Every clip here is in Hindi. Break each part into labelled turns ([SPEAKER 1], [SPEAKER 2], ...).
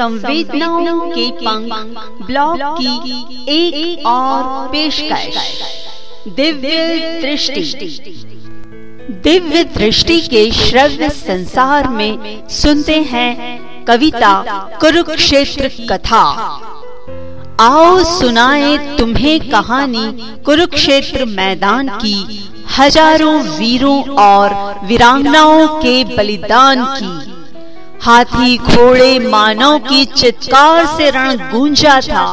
[SPEAKER 1] संवेदनाओं के पंख ब्लॉग की एक और पेशकश। दिव्य दृष्टि। दिव्य दृष्टि के श्रव्य संसार में सुनते हैं कविता कुरुक्षेत्र कथा। आओ सुनाए तुम्हें कहानी कुरुक्षेत्र मैदान की, हज़ारों वीरों और वीरांगनाओं के बलिदान की। हाथी, घोड़े, मानव की चित्कार से रण गूंजा था।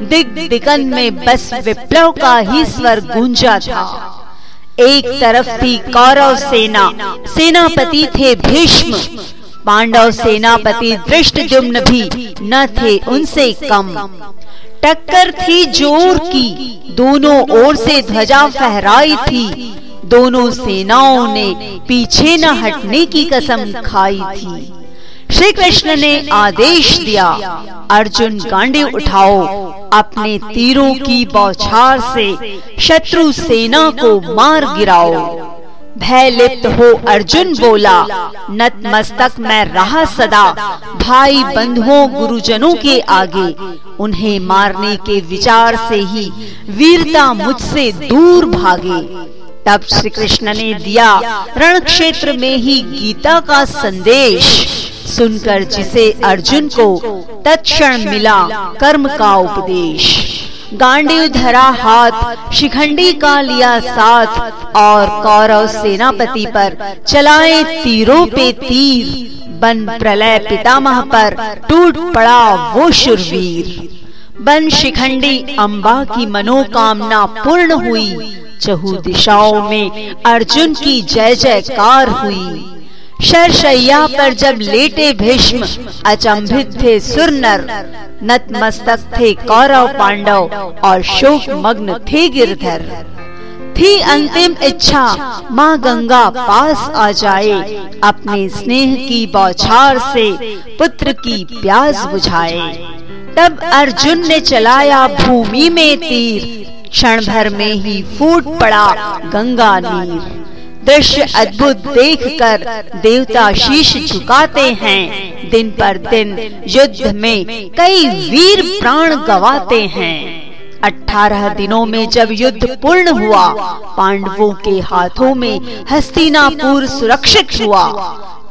[SPEAKER 1] दिग दिगन में बस विप्लव का ही स्वर गूंजा था। एक तरफ़ थी कौरव सेना, सेनापति थे भीष्म। पांडव सेनापति दृष्ट जुम्न भी न थे उनसे कम। टक्कर थी ज़ोर की, दोनों ओर से ध्वजा फहराई थी। दोनों सेनाओं ने पीछे न हटने की कसम खाई थी। श्री कृष्ण ने आदेश दिया, अर्जुन, गांडी उठाओ। अपने तीरों की बौछार से शत्रु सेना को मार गिराओ। भय लिप्त हो, अर्जुन, बोला। नतमस्तक मैं रहा सदा। भाई बंधुओं, गुरुजनों के आगे। उन्हें मारने के विचार से ही वीरता मुझसे दूर भागे। तब श्री कृष्ण ने दिया रण क्षेत्र में ही गीता का संदेश। सुनकर जिसे अर्जुन को तत्क्षण मिला कर्म का उपदेश। गांडी धरा हाथ, शिखंडी का लिया साथ और कौरव सेनापति पर चलाए तीरों पे तीर। बन प्रलय पितामह पर टूट पड़ा वो शुरवीर। बन शिखंडी अम्बा की मनोकामना पूर्ण हुई। चहु दिशाओं में अर्जुन की जय जयकार हुई। शरशैया पर जब लेटे भीष्म, अचंभित थे सुर नर नतमस्तक थे कौरव पांडव और शोक मग्न थे गिरधर। थी अंतिम इच्छा, माँ गंगा पास आ जाए, अपने स्नेह की बौछार से पुत्र की प्यास बुझाए। तब अर्जुन ने चलाया भूमि में तीर, क्षण भर में ही फूट पड़ा गंगा नीर। दृश्य अद्भुत देखकर देवता शीश झुकाते हैं। दिन पर दिन युद्ध में कई वीर प्राण गवाते हैं। अठारह दिनों में जब युद्ध पूर्ण हुआ, पांडवों के हाथों में हस्तिनापुर सुरक्षित हुआ।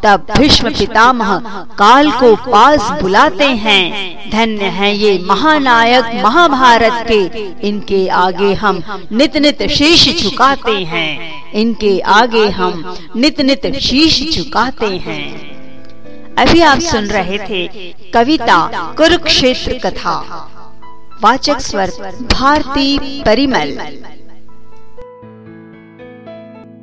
[SPEAKER 1] तब भीष्म पितामह काल को पास बुलाते हैं। धन्य है ये महानायक महाभारत के। इनके आगे हम नित नित शीश झुकाते हैं। इनके आगे हम नित नित शीश झुकाते हैं। अभी आप सुन रहे थे कविता कुरुक्षेत्र कथा। वाचक स्वर भारती परिमल।